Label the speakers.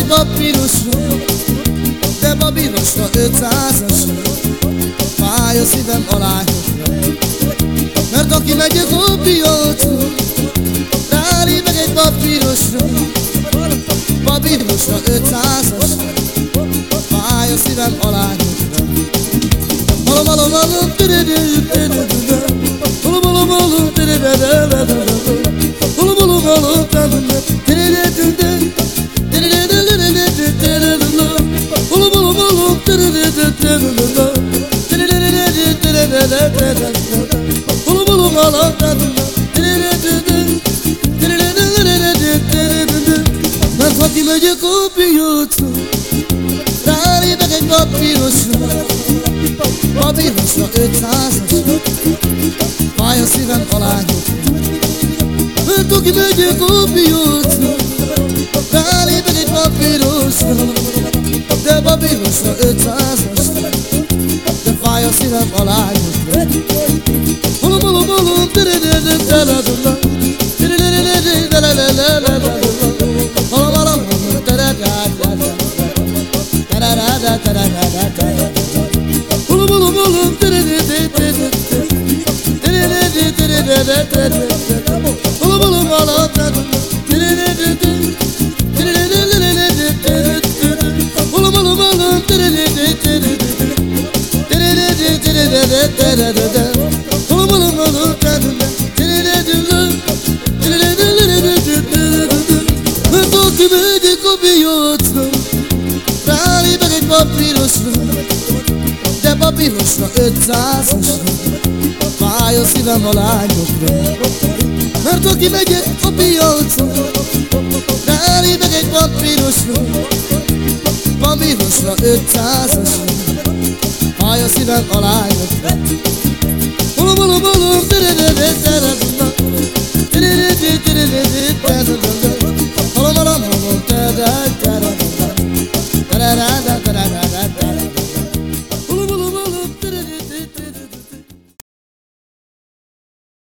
Speaker 1: Elég a pirosról, de ma pirosra 500-as Fáj a szívem alányokra, mert aki megy a kompiótól Ráli meg egy papírosra, papírosra 500 Malom tadında Tirirididin Ben Fatime'ye kopuyorsun Dari bege kopuyorsun Papyrusla ötszázas Vajon szívem alányok Mert De papírosra ötszázas De fáj a szívem alányokra Holom, holom, holom, tere-tere, tere-tere Tere-tere, tere-tere, Holom, holom, holom, tere-tere, tere-tere Tere-tere, Bulu bulu bulu Bulu küldük a biócra Ráli meg egy papírosra De papírosra ötszázasra Fáj a szívem a lányokra Mert aki megy a biócra Ráli meg egy papírosra Papírosra ötszázasra Fáj a szívem a lányokra